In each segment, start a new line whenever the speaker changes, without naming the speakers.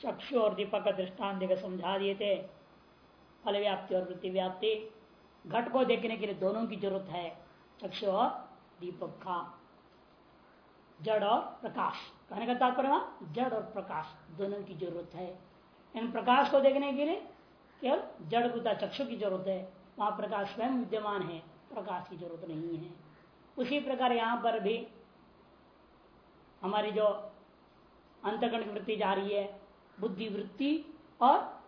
चक्षु और दीपक का दृष्टांत देकर समझा दिए थे। फल व्याप्ति और वृत्ति व्याप्ति घट को देखने के लिए दोनों की ज़रूरत है, चक्षु और दीपक का। जड़ और प्रकाश, कहने का तात्पर्य जड़ और प्रकाश दोनों की ज़रूरत है। इन प्रकाश को देखने के लिए केवल जड़ बुता चक्षु की ज़रूरत है, वहाँ प्रकाश स्वयं विद्यमान है, प्रकाश की ज़रूरत नहीं है। उसी प्रकार यहाँ पर भी हमारी जो अंतगण की वृत्ति जा रही है बुद्धि वृत्ति और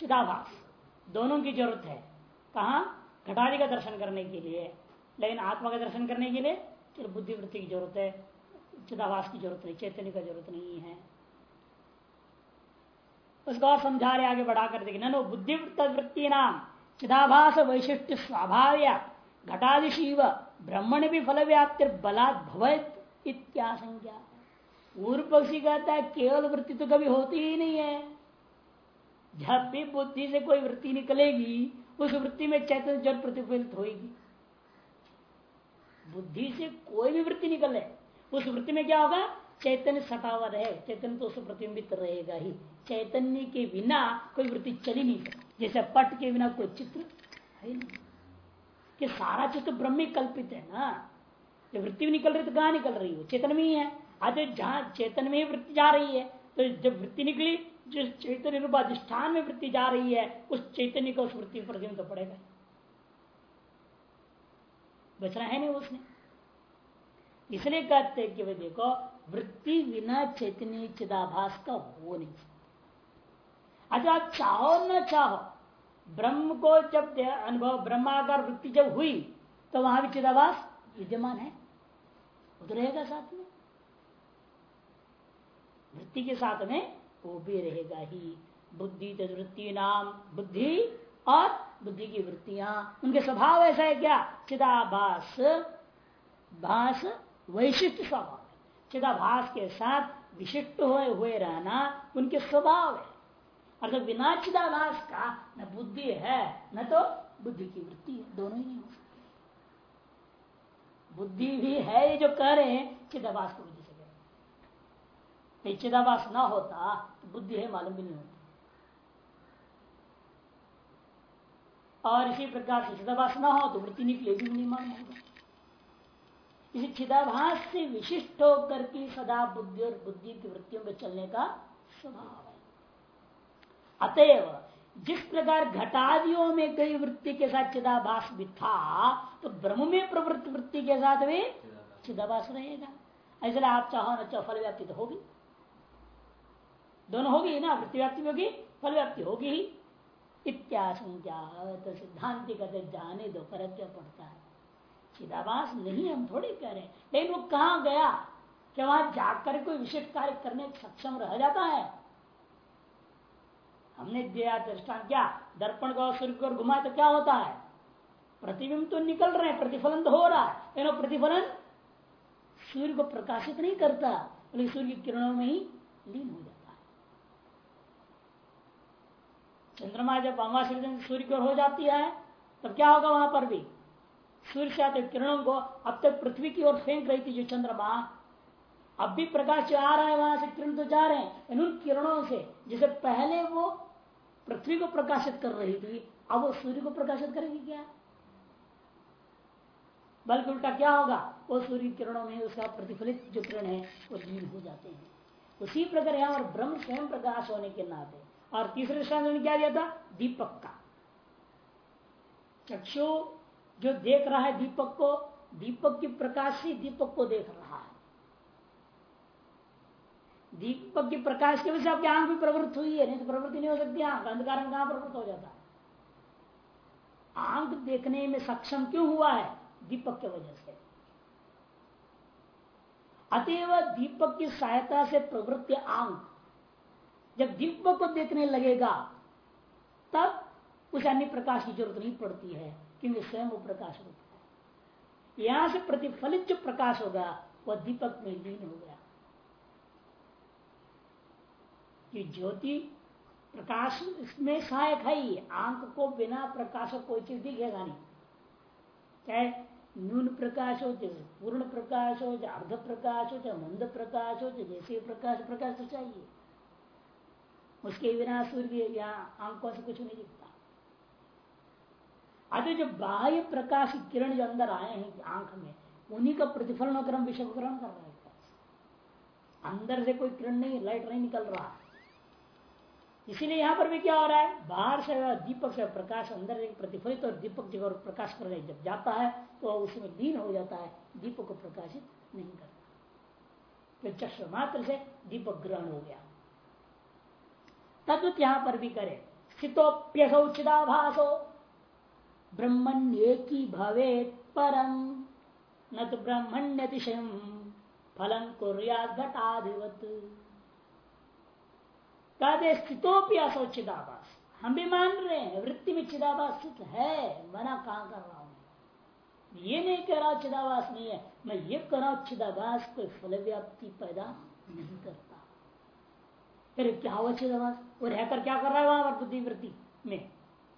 चिदाभास। दोनों की ज़रूरत है। कहा? घटादी का दर्शन करने के लिए। लेकिन आत्मा का दर्शन करने के लिए सिर्फ़ बुद्धि वृत्ति की ज़रूरत है। चिदाभास की ज़रूरत नहीं, चैतन्य का ज़रूरत नहीं है। उसको और समझा रहे आगे बढ़ा कर देखे। नो बुद्धि वृत्ति नाम। चिदाभास वैशिष्ट स्वाभाव्य। घटादिशीव ब्रह्मण भी फल व्याप्ति बलात् भवत इत्याशंका पूर्व पक्षी कहता है, केवल वृत्ति तो कभी होती ही नहीं है। जब भी बुद्धि से कोई वृत्ति निकलेगी, उस वृत्ति में चैतन्य जल प्रतिफलित होगी बुद्धि से कोई भी वृत्ति निकले, उस वृत्ति में क्या होगा? चैतन्य सटा हुआ रहे, चैतन्य तो उससे प्रतिबिंबित रहेगा ही। चैतन्य के बिना कोई वृत्ति चली नहीं सकती। जैसे पट के बिना कोई चित्र है नहीं। कि सारा चित्र ब्रह्म कल्पित है ना। जब वृत्ति निकल रही तो कहा निकल रही हो? चेतन में ही है। आज जहाँ चेतन में ही वृत्ति जा रही है तो जब वृत्ति निकली, जिस चैतन्य रूप अधिष्ठान में वृत्ति जा रही है, उस चैतन्य को उस वृत्ति प्रतिबिंब तो पड़ेगा? बचना है नहीं उसने। इसलिए कहते हैं कि वे देखो, वृत्ति बिना चैतन्य चिदाभास का हो नहीं सकता। अच्छा आप चाहो न चाहो, ब्रह्म को जब अनुभव ब्रह्माकार वृत्ति जब हुई तो वहाँ भी चिदाभास विद्यमान है। वो तो रहेगा साथ में। वृत्ति के साथ में वो भी रहेगा ही। बुद्धि वृत्ति नाम, बुद्धि और बुद्धि की वृत्तियाँ। उनके स्वभाव ऐसा है क्या? चिदाभास, भास वैशिष्ट स्वभाव चिदाभास के साथ विशिष्ट हुए हुए रहना उनके स्वभाव है। अर्थात बिना चिदाभास का न बुद्धि है, न तो बुद्धि की वृत्ति दोनों ही नहीं हो सकते बुद्धि भी है ये जो कह रहे हैं, चिदाभास को चिदाभास ना होता तो बुद्धि है मालूम भी नहीं होता। और इसी प्रकार से चिदाभास ना हो तो वृत्ति निकलेगी नहीं मालूम होगा इसी चिदाभास से विशिष्ट होकर के सदा बुद्धि और बुद्धि की वृत्तियों में चलने का स्वभाव है। अतएव जिस प्रकार घटादियों में कई वृत्ति के साथ चिदाभास भी था तो ब्रह्म में प्रवृत्त वृत्ति के साथ भी चिदाभास। रहेगा। इसलिए आप चाहो न चाहो फल व्याप्ति तो होगी। दोनों होगी ना वृत्ति व्याप्ति होगी फल व्याप्ति होगी ही। इत्याशंका तो सिद्धांति कहते जाने दो, फ़र्क क्या पड़ता है? चिदाभास नहीं, हम थोड़ी कह रहे लेकिन वो कहा गया? कि वहाँ जाकर कोई विशेष कार्य करने सक्षम रह जाता है? हमने दिया दृष्टान क्या? दर्पण को सूर्य को घुमाए तो क्या होता है? प्रतिबिंब तो निकल रहे हैं, प्रतिफलन तो हो रहा है। लेकिन प्रतिफलन सूर्य को प्रकाशित नहीं करता सूर्य की किरणों में ही लीन हो जाता है चंद्रमा जब अमावास्या सूर्य की ओर हो जाती है, तब क्या होगा वहाँ पर भी? सूर्य से आते किरणों को अब तक पृथ्वी की ओर फेंक रही थी जो चंद्रमा। अब भी प्रकाश जो आ रहा है, वहाँ से किरण तो जा रहे हैं उन किरणों से जैसे पहले वो पृथ्वी को प्रकाशित कर रही थी, अब वो सूर्य को प्रकाशित करेगी क्या? बल्कि उल्टा क्या होगा? वो सूर्य किरणों में उसका प्रतिफलित जो किरण है, वो लीन हो जाते हैं। उसी प्रकार यहाँ और ब्रह्म स्वयं प्रकाश होने के नाते। और तीसरे दृष्टांत ने क्या दिया था? दीपक का। चक्षु जो देख रहा है दीपक को, दीपक की प्रकाश से दीपक को देख रहा है। दीपक की प्रकाश की वजह से आपकी आँख भी प्रवृत्त हुई है, नहीं तो प्रवृत्ति नहीं हो सकती आँख, अंधकार कहाँ प्रवृत्त हो जाता? है आँख देखने में सक्षम क्यों हुआ है? दीपक की वजह से। अतएव दीपक की सहायता से प्रवृत्ति आँख जब दीपक को देखने लगेगा, तब उस अन्य प्रकाश की ज़रूरत नहीं पड़ती है, क्योंकि स्वयं वो प्रकाश होता है। यहाँ से प्रतिफलित जो प्रकाश होगा, वह दीपक में लीन हो गया। कि ज्योति प्रकाश इसमें सहायक है ही। आँख को बिना प्रकाश कोई चीज़ दिखेगा नहीं। चाहे न्यून प्रकाश हो, चाहे पूर्ण प्रकाश हो, चाहे अर्ध प्रकाश हो, चाहे मंद प्रकाश हो, चाहे जैसे प्रकाश प्रकाश तो चाहिए। उसके बिना सूर्य यहाँ आँखों से कुछ नहीं दिखता। अभी जो बाह्य प्रकाश किरण जो अंदर आए हैं आँख में, उन्हीं का प्रतिफलन होकर हम विषय ग्रहण कर रहे हैं। अंदर से कोई किरण नहीं लाइट नहीं निकल रहा। इसीलिए यहाँ पर भी क्या हो रहा है? बाहर से दीपक से प्रकाश, अंदर प्रतिफलित और दीपक जगह प्रकाश कर रहे जब जाता है तो उसमें लीन हो जाता है। दीपक को प्रकाशित नहीं करता। तो मात्र से दीपक ग्रहण हो गया। तद्वत यहाँ पर भी करे। स्थितोप्यसौ चिदाभासो ब्रह्मण एक ही भवे परम। न तो ब्रह्मण्य अतिशय फलम कुरिया घटाधिवत कहते स्थितोपि असो चिदाभास हम भी मान रहे हैं, वृत्ति में चिदाभास स्थित है। मना कहा कर रहा हूँ? ये नहीं कह रहा चिदाभास नहीं है। मैं ये कह रहा हूँ, चिदाभास कोई फल व्याप्ति पैदा नहीं करता। फिर क्या चिदाभास वो रहकर क्या कर रहा है वहाँ पर बुद्धि वृत्ति में?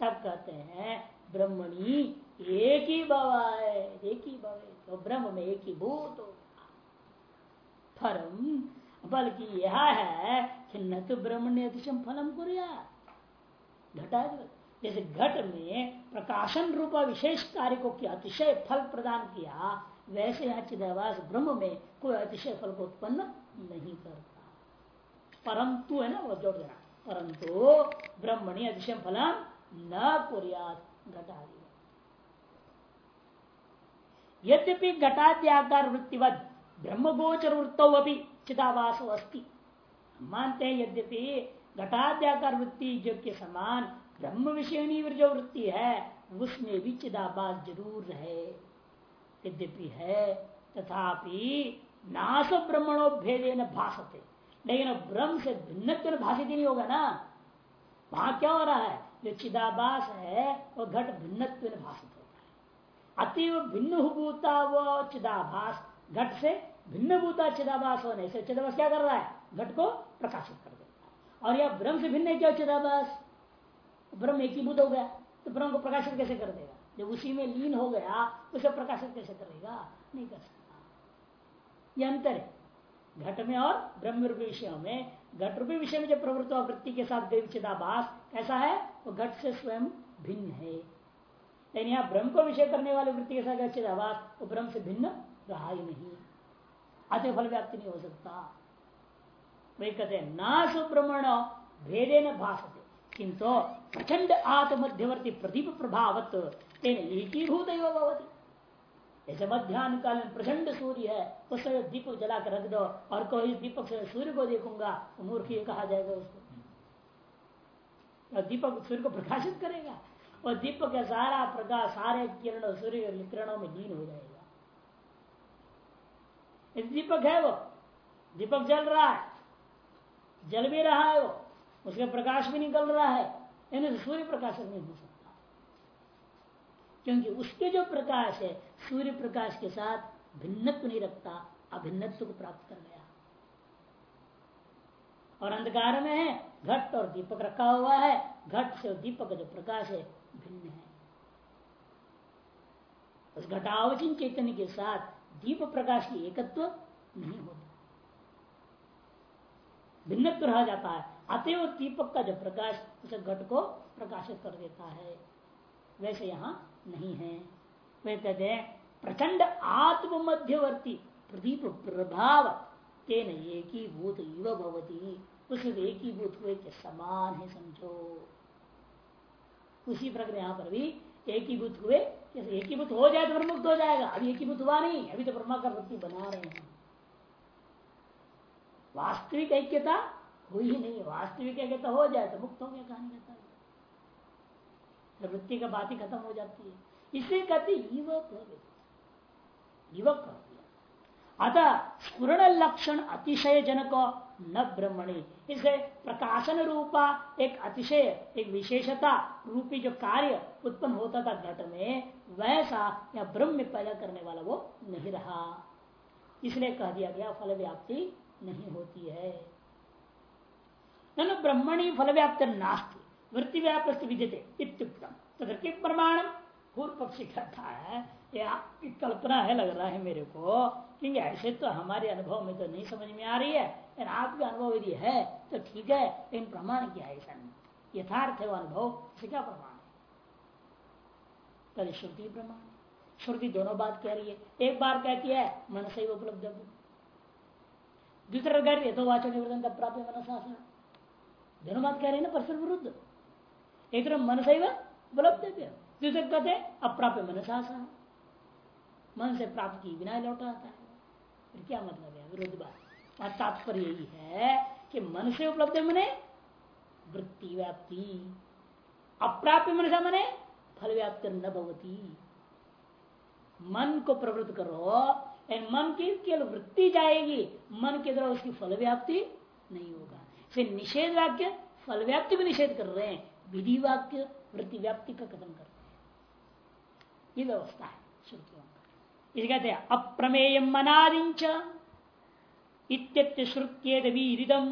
तब कहते हैं, ब्रह्मणी एक ही बाबा है, एक ही बाबा तो ब्रह्म में एक ही भूत हो फरम बल्कि यह है कि न तो ब्रह्म ने अतिशम फलम कुरिया घटा जैसे घट में प्रकाशन रूप विशेष कार्य को किया, अतिशय फल प्रदान किया, वैसे यहाँ चिदावास ब्रह्म में कोई अतिशय फल को उत्पन्न नहीं करता। परंतु है ना, वो जोड़ देना। परंतु ब्रह्मणी अतिशय फलम न कुरिया घटा यद्यपि घटाद्याकार वृत्तिवत ब्रह्मगोचर वृत्तो अभी चिदावास अस्ति। मानते हैं, यद्यपि घटाद्याकार वृत्ति जो के समान ब्रह्म विषयनी जो वृत्ति है, उसमें भी चिदाभास ज़रूर है यद्यपि है, तथापि नाश ब्रह्मणो भेदे न भाषते लेकिन ब्रह्म से भिन्न भाषित ही नहीं होगा ना। वहाँ क्या हो रहा है? जो चिदाभास है, वो घट भिन्न भाषित होता है। अतीव भिन्न भूता वो चिदाभास, घट से भिन्न भूता चिदाभास होने से चिदाभास क्या कर रहा है? घट को प्रकाशित कर देता है। और यह ब्रह्म से भिन्न क्या चिदाभास? ब्रह्म एक ही भूत हो गया तो ब्रह्म को प्रकाशित कैसे कर देगा? जब उसी में लीन हो गया, उसे प्रकाशित कैसे करेगा? नहीं कर सकता। यह अंतर है। घट में और ब्रह्म रूपी विषयों में। घट रूपी विषय में जब प्रवृत्त वृत्ति के साथ देव चिदाभास कैसा है? वो घट से स्वयं भिन्न है। लेकिन यहाँ ब्रह्म को विषय करने वाले वृत्ति के साथ चिदाभास वो ब्रह्म से भिन्न रहा ही नहीं। अतः फल व्याप्ति नहीं हो सकता। वही कहते ना सुब्रमण भेदे न भाषते किंतु प्रचंड आत्मध्यवर्ती प्रदीप प्रभावत तेन भूत भवती। जैसे मध्यान्ह काल में प्रचंड सूर्य है, उस समय दीपक जला कर रख दो, और कोई दीपक से सूर्य को देखूँगा तो मूर्ख ये कहा जाएगा उसको। और दीपक सूर्य को प्रकाशित करेगा, और दीपक का सारा प्रकाश, सारे किरण सूर्य किरणों में लीन हो जाएगा। दीपक है वो, दीपक जल रहा है, जल भी रहा है वो, उसके प्रकाश भी निकल रहा है, यानी सूर्य प्रकाश नहीं हो सकता। क्योंकि उसके जो प्रकाश है, सूर्य प्रकाश के साथ भिन्नत्व नहीं रखता, अभिन्नत्व को प्राप्त कर गया। और अंधकार में है, घट और दीपक रखा हुआ है, घट से दीपक का जो प्रकाश है, भिन्न है। उस घटावचिन चैतन्य के साथ दीप प्रकाश की एकत्व नहीं होता। भिन्नत्व रह जाता है, अतएव दीपक का जो प्रकाश, उसे घट को प्रकाशित कर देता है। वैसे यहाँ नहीं है। वे कहते हैं, प्रचंड आत्म मध्यवर्ती प्रदीप प्रभाव तेन एक युव भवती भूत हुए के समान है समझो। उसी प्रकार यहाँ पर भी एक ही भूत हुए एक ही जाए तो मुक्त हो जाएगा, अभी एक ही भूत हुआ नहीं, अभी तो ब्रह्मा का वृत्ति बना रहे हैं। वास्तविक ऐक्यता हुई ही नहीं, वास्तविक ऐक्यता हो जाए तो मुक्त हो गया कहानी कहता वृत्ति का बात ही खत्म हो जाती है। इसे कहते युवक युवक अतः स्पूर्ण लक्षण अतिशय जनक न ब्रह्मणी। इसे प्रकाशन रूपा एक अतिशय, एक विशेषता रूपी जो कार्य उत्पन्न होता था घट में, वैसा या ब्रह्म में पैदा करने वाला वो नहीं रहा। इसलिए कह दिया गया फल व्याप्ति नहीं होती है। न ब्रह्मणी फल व्याप्त नास्ती। वृत्ति व्याप्त विद्यते इत्युक्तम। तो प्रमाण पूर्व पक्षी कहता है या कल्पना है, लग रहा है मेरे को क्योंकि ऐसे तो हमारे अनुभव में तो नहीं समझ में आ रही है, लेकिन आपके अनुभव यदि है तो ठीक है, लेकिन प्रमाण क्या है ऐसा नहीं यथार्थ है वो अनुभव से क्या प्रमाण है? श्रुति प्रमाण। श्रुति दोनों बात कह रही है। एक बार कहती है, मन से ही उपलब्ध दूसरा कह रही है तो वाचन का प्राप्त मन शासन दोनों बात कह रही है ना, परस्पर विरुद्ध? एक मन से उपलब्ध दूसरे कहते अप्राप्य मन शासन मन से प्राप्त की बिना लौटा आता है। फिर क्या मतलब है? विरोध बात। और तात्पर्य यही है कि मन से उपलब्ध है मने वृत्ति व्याप्ति। अप्राप्य मन से मने फल व्याप्ति न भवती। मन को प्रवृत्त करो मन की केवल वृत्ति जाएगी, मन के द्वारा उसकी फल व्याप्ति नहीं होगा। फिर निषेध वाक्य फल व्याप्ति भी निषेध कर रहे हैं। विधि वाक्य वृत्ति व्याप्ति का कथन करते हैं। ये व्यवस्था है, श्रुतियों इसे कहते हैं, अप्रमेय मनादिंच इत्यश्रुत्येदम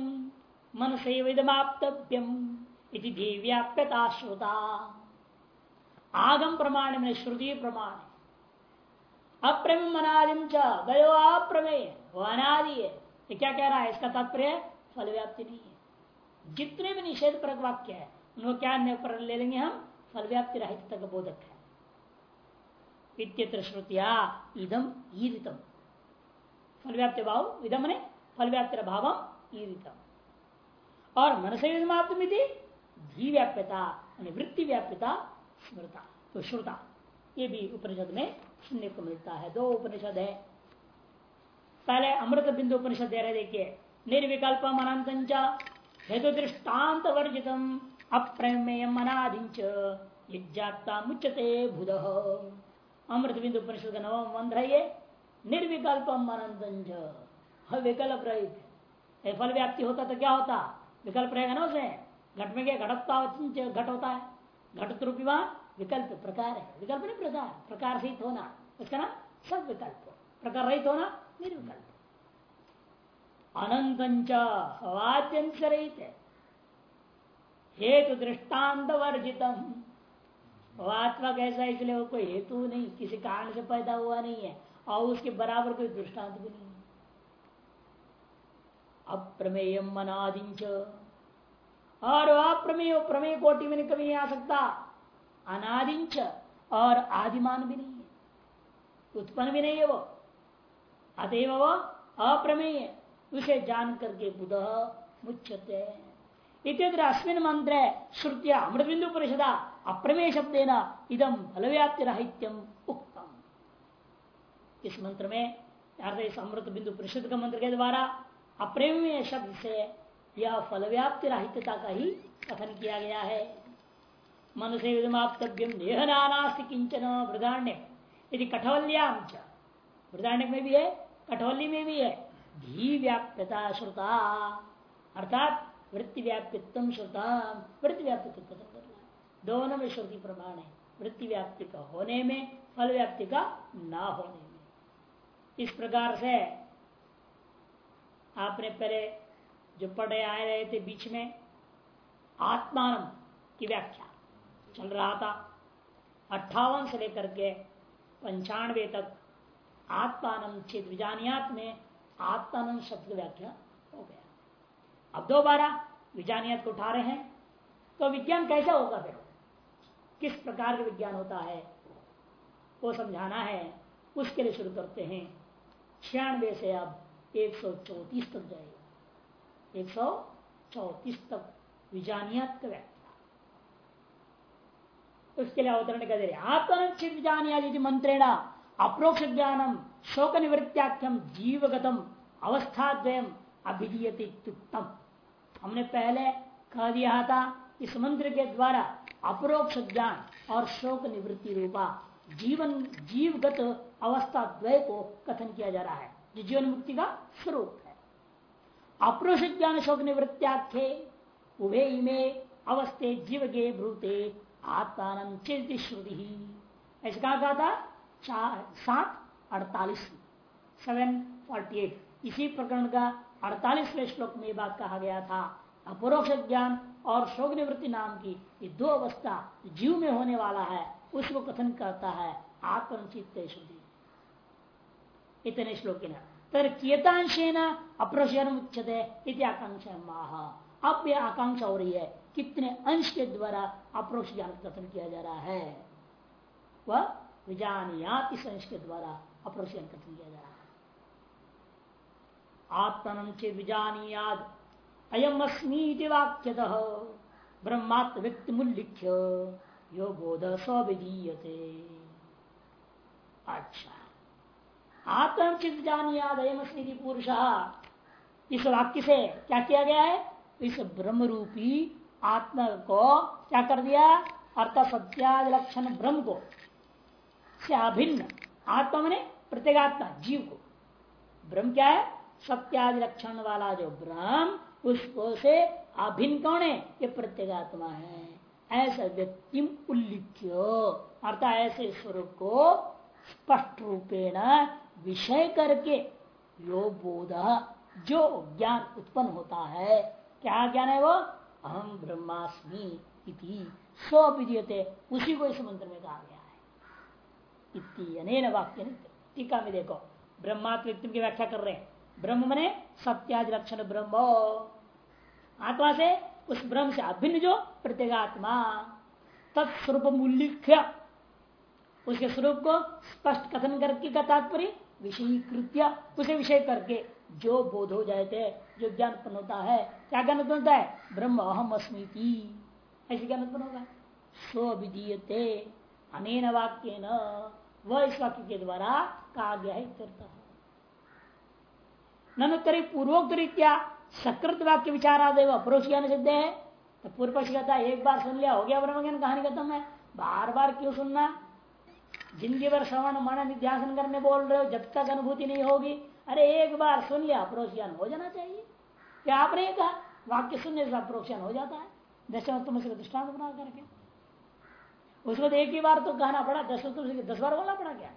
मन से विदमाप्तव्यम इति व्याप्यता श्रुता। आगम प्रमाण में श्रुति प्रमाण। अप्रम मनादिम च अप्रमेय वो अनादि है। ये क्या कह रहा है? इसका तात्पर्य फल व्याप्ति नहीं है। जितने भी निषेध पर वाक्य है उनको क्या ले लेंगे हम? फल व्याप्ति रहित तक बोधक है। श्रुतिया इदम ईरितम फल व्याप्ति भाव इदम ने फल व्याप्ति भाव ईरितम और मन से धी व्याप्यता वृत्ति व्याप्यता स्मृता तो श्रुता। ये भी उपनिषद में सुनने को मिलता है। दो उपनिषद है। पहले अमृत बिंदु उपनिषद दे रहे देखिए। निर्विकल्प अनंत हेतु दृष्टांत वर्जित अप्रमेय अनादिंच यज्ञाता अमृत बिंदु उपनिषद का नवम मंत्र है ये निर्विकल्प विकल्प रहित फल व्याप्ति होता तो क्या होता? विकल्प रहेगा ना उसे? घट में क्या घटता घट होता है? घट रूपी वहाँ विकल्प प्रकार है। विकल्प नहीं प्रकार प्रकार सहित होना। उसका नाम सब विकल्प प्रकार रहित होना निर्विकल्प अनंत वाद्यंत रहित है। हेतु दृष्टांत वर्जितम आत्मा कैसा इसलिए वो कोई हेतु नहीं, किसी कारण से पैदा हुआ नहीं है, और उसके बराबर कोई दृष्टांत भी नहीं है। अप्रमेय मनादिंच और अप्रमेय, प्रमेय कोटि में नहीं कभी नहीं आ सकता। अनादिंच और आदिमान भी नहीं है। उत्पन्न भी नहीं है वो। अतएव वो अप्रमेय। उसे जान करके बुध मुच्छते इतर अश्विन मंत्र श्रुतिया अमृत बिंदु परिषदा अप्रमेय शब्द इदम फलव्याप्ति राहित्यम उक्तम। इस मंत्र में इस अमृत बिंदु परिषद का मंत्र के द्वारा अप्रेम शब्द से यह फलव्याप्ति राहित्यता का ही कथन किया गया है। मन से विदमाप्तव्यम देह नानास्ति किंचन वृदारण्य यदि कठवल्याम वृदारण्य में भी है कठवली में भी है। धी व्याप्यता श्रुता। अर्थात वृत्ति व्याप्तित्व श्रुता वृत्ति व्याप्तित्व कथन करना दोनों में श्रुति प्रमाण है। वृत्ति व्याप्ति का होने में फल व्याप्ति का ना होने में। इस प्रकार से आपने पहले जो पढ़े आए रहे थे बीच में आत्मान की व्याख्या चल रहा था। अट्ठावन से लेकर के पंचानवे तक आत्मान चित विजानियात में आत्मानंद शब्द व्याख्या अब दोबारा विजानियात को उठा रहे हैं तो विज्ञान कैसा होगा फिर? किस प्रकार का विज्ञान होता है? वो समझाना है। उसके लिए शुरू करते हैं। छियानवे से अब एक सौ चौतीस तक जाएगा। एक सौ चौतीस तक विजानियात का व्याख्या। उसके लिए अवतरण कर दे रहे आत्मनित ज्ञान यदि मंत्रेण अप्रोक्ष ज्ञानम शोक निवृत्त्याख्यम जीवगतम अवस्थाद्वयम अभिधीयतम हमने पहले कह दिया था, इस मंत्र के द्वारा अप्रोक्ष ज्ञान और शोक निवृत्ति रूपा, जीवन, जीवगत अवस्था द्वय को कथन किया जा रहा है। जो जीवन मुक्ति का स्वरूप है। अप्रोक्ष ज्ञान, शोक निवृत्त्याख्य, उभे इमे, अवस्थे जीव के ब्रूते, आत्मान चिंत श्रुति। ऐसे कहा कहा था, चार, सात, अड़तालीस सेवन फोर्टी एट इसी प्रकरण का अड़तालीसवें श्लोक में बात कहा गया था। अपरोक्ष ज्ञान और शोक निवृत्ति नाम की ये दो अवस्था जीव में होने वाला है, उसको कथन करता है आत्मचित इतने श्लोक तर कियतांशेन अप्रशयन उच्चते आकांक्षा माह। अब यह आकांक्षा हो रही है, कितने अंश के द्वारा अप्रोक्ष ज्ञान कथन किया जा रहा है। वह विजानियात इस अंश के द्वारा अप्रोक्ष ज्ञान कथन किया जा रहा है। आत्मन चे विजानियाद अयम अस्मी वाक्यत। ब्रह्मात्म व्यक्ति मुल्लिख्य यो बोध स्विधीयते अच्छा। आत्मचित जानियाद अयम अस्मी पुरुष। इस वाक्य से क्या किया गया है? इस ब्रह्म रूपी आत्मा को क्या कर दिया? अर्थात सत्याद लक्षण ब्रह्म को। से अभिन्न आत्मा ने प्रत्येगात्मा, जीव को। ब्रह्म क्या है? सत्यादि लक्षण वाला जो ब्रह्म, उसको से अभिन्न कौन है? ये प्रत्येगात्मा है। ऐसा व्यक्ति उल्लिख्य। अर्थात ऐसे स्वरूप को स्पष्ट रूपेण विषय करके यो बोध, जो ज्ञान उत्पन्न होता है। क्या ज्ञान है वो? अहम ब्रह्मास्मि इति। स्वविधीयते उसी को इस मंत्र में कहा गया है। इति अनेन वाक्य। टीका में देखो। ब्रह्मात्म की व्याख्या कर रहे हैं। ब्रह्म मने सत्यादि लक्षण ब्रह्म। आत्मा से उस ब्रह्म से अभिन्न जो, प्रत्येगात्मा। तत्स्वरूप उल्लिख्य उसके स्वरूप को स्पष्ट कथन करके का तात्पर्य, विषयीकृत्य उसे विषय करके जो बोध हो जाए थे, जो ज्ञान उत्पन्न होता है, क्या ज्ञान उत्पन्न होता है? ब्रह्म अहम अस्मृति। ऐसे ज्ञान उत्पन्न होगा। स्व विधीयते अनेन वाक्य न वह इस वाक्य के द्वारा कहा गया है ननुत्तरी पूर्वोक्त रीत्या सकृत वाक्य विचारादेव अपरोक्ष ज्ञान सिद्ध है। तो पूर्व पक्ष कहता है एक बार सुन लिया, हो गया ब्रह्म ज्ञान कहानी खत्म है। बार बार क्यों सुनना? ज़िंदगी भर श्रवण मन निध्यासन करने बोल रहे हो, जब तक अनुभूति नहीं होगी, अरे एक बार सुन लिया अप्रोक्ष ज्ञान हो जाना चाहिए। क्या आपने कहा? वाक्य सुनने से अप्रोक्ष ज्ञान हो जाता है। दशम तुम से दृष्टांत बना करके। उसको तो एक ही बार तो कहना पड़ा दस दस बार बोलना पड़ा क्या?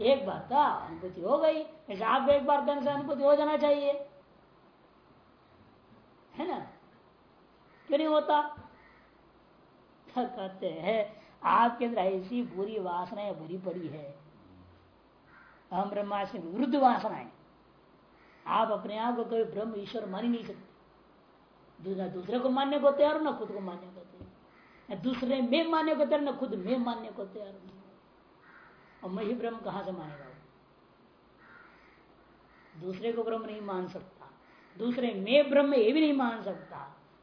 एक बार का अनुभूति हो गई। ऐसे आप एक बार कहने से अनुभूति हो जाना चाहिए। है ना? क्यों नहीं होता? कहते हैं, आपके अंदर ऐसी बुरी वासनाएँ भरी पड़ी है। हम ब्रह्मास्म विरुद्ध वासनाएँ आप अपने आप को कभी ब्रह्म ईश्वर मान ही नहीं सकते। दूसरे को मानने को तैयार ना खुद को मानने को तैयार दूसरे में मानने को तैयार, ना खुद में मानने को तैयार और मैं ही ब्रह्म कहाँ से मानेगा दूसरे को ब्रह्म नहीं मान सकता। दूसरे में ब्रह्म ये भी नहीं मान सकता।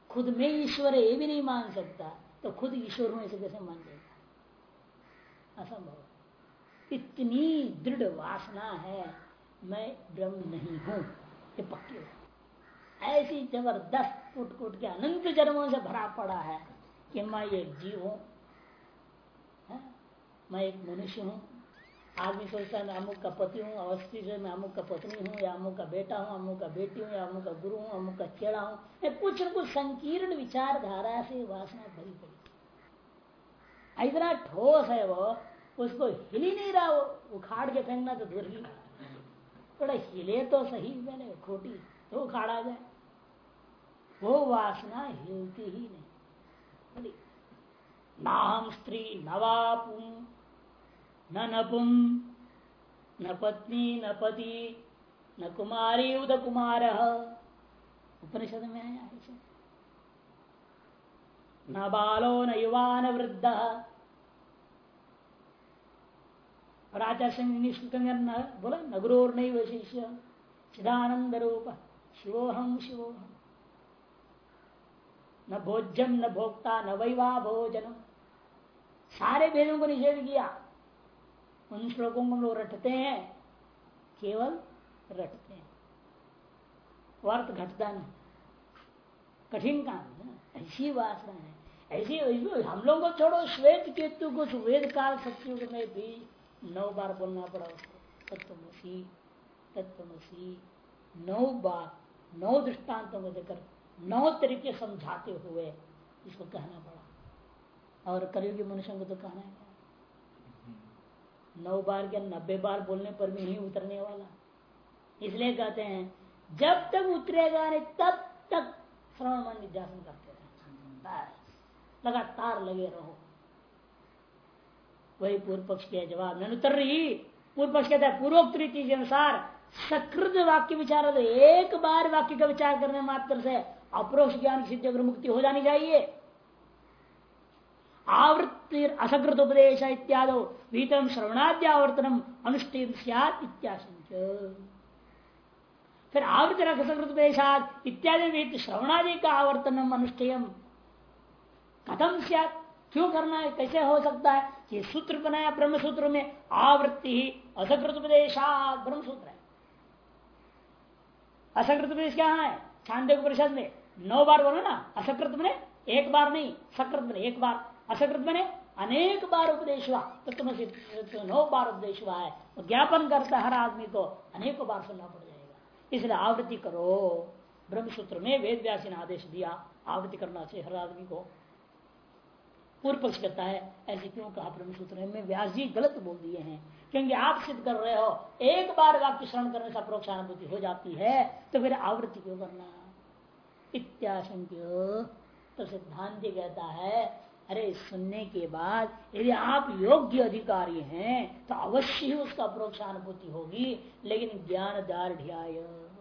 खुद में ईश्वर ये भी नहीं मान सकता। तो खुद ईश्वर में से कैसे मान जाएगा असंभव इतनी दृढ़ वासना है, मैं ब्रह्म नहीं हूँ। ये पक्की ऐसी ज़बरदस्त कुट कुट के अनंत जन्मों से भरा पड़ा है कि मैं एक जीव हूँ? मैं एक मनुष्य हूँ। आदमी सोचता है अमुक का पति हूँ, अवस्थी से मैं अमुक का पत्नी हूँ, या अमुक का बेटा हूँ, अमुक का बेटी हूँ, या अमुक का गुरु हूँ, अमुक का चेड़ा हूँ। कुछ न कुछ संकीर्ण विचारधारा से वासना भरी पड़ी। इतना ठोस है वो, उसको हिल ही नहीं रहा वो, उखाड़ के फेंकना तो दूर ही। थोड़ा हिले तो सही, मैंने खोटी तो उखाड़ा जाए। वो वासना हिलती ही नहीं। नाम स्त्री नवापुम न नपुम न पत्नी, न पति, न कुमारी उद कुमार उपनिषद में आया ऐसे न बालो, न युवा न वृद्ध। और आचार्य बोला नगरोर नहीं वशिष्य चिदानंद रूप शिवोहम शिवोहम न भोज्यम न भोक्ता, न वैवा भोजन। सारे भेदों को निषेध किया। उन श्लोकों को लोग रटते हैं, केवल रटते हैं। वर्त घटता नहीं कठिन काम है ऐसी वासना है। ऐसी हम लोग को छोड़ो श्वेत केतु को वेद काल सत्युग में भी नौ बार बोलना पड़ा उसको। तत्वसी तत्वसी नौ बार, नौ दृष्टांतों को देकर नौ तरीके समझाते हुए इसको कहना पड़ा। और कलयुगी मनुष्यों को तो कहना है नौ बार या नब्बे बार बोलने पर भी नहीं उतरने वाला। इसलिए कहते हैं, जब तक उतरेगा नहीं, तब तक श्रवण मन निध्यासन करते रहे। लगातार लगे रहो। वही पूर्व पक्ष के जवाब न उत्तर रही। पूर्व पक्ष कहता है पूर्वोक्त रीति के अनुसार सकृत वाक्य विचार तो एक बार वाक्य का विचार करने मात्र से अप्रोक्ष ज्ञान सिद्ध मुक्ति हो जानी चाहिए। आवृत्ति असकृत उपदेश इत्यादि भीतरम श्रवणाद्यावर्तनम अनुष्ठित इत्याशंक फिर आवृत्ति असकृत उपदेशात इत्यादि वीत श्रवणादि का आवर्तनम अनुष्ठेयम। कथम सियात? क्यों करना है? कैसे हो सकता है? ये सूत्र बनाया ब्रह्म सूत्र में आवृत्ति ही असकृत उपदेशात ब्रह्म सूत्र है। असकृत उपदेश क्या है? छांदे परिषद में, नौ बार बोलो ना, असकृत बने एक बार नहीं सकृत बने एक बार। असकृत बने अनेक बार उपदेश हुआ तो तुम्हें तो नौ बार उपदेश हुआ है। तो ज्ञापन करता हर आदमी को, अनेकों बार सुनना पड़ जाएगा। इसलिए आवृत्ति करो। ब्रह्म सूत्र में वेद व्यासी ने आदेश दिया। आवृत्ति करना चाहिए हर आदमी को। पूर्व पक्ष कहता है, ऐसे क्यों कहा ब्रह्मसूत्र में व्यास जी गलत बोल दिए हैं। क्योंकि आप सिद्ध कर रहे हो, एक बार वाक्य श्रवण करने से अप्रोक्षानुभूति हो जाती है तो फिर आवृत्ति क्यों करना? इत्याशंक्य तो सिद्धांत कहता है अरे सुनने के बाद यदि आप योग्य अधिकारी हैं तो अवश्य ही उसका अप्रोक्षानुभूति होगी, लेकिन ज्ञान दार्ढ़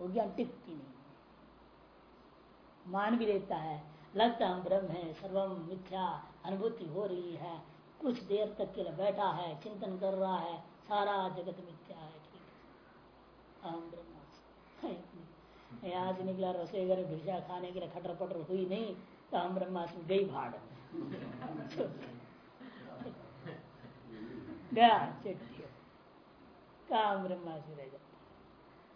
वो ज्ञान टिकती नहीं मान भी लेता है, लगता हम ब्रह्म है, सर्वम मिथ्या अनुभूति हो रही है, कुछ देर तक के लिए बैठा है, चिंतन कर रहा है, सारा जगत मिथ्या है, ठीक है। अहम ब्रह्म आज निकला रसोई घर भिजा खाने के लिए खटर पटर हुई नहीं तो हम ब्रह्मास्म गई भाड़ गया चट्टी काम ब्रह्मास्म रह जाता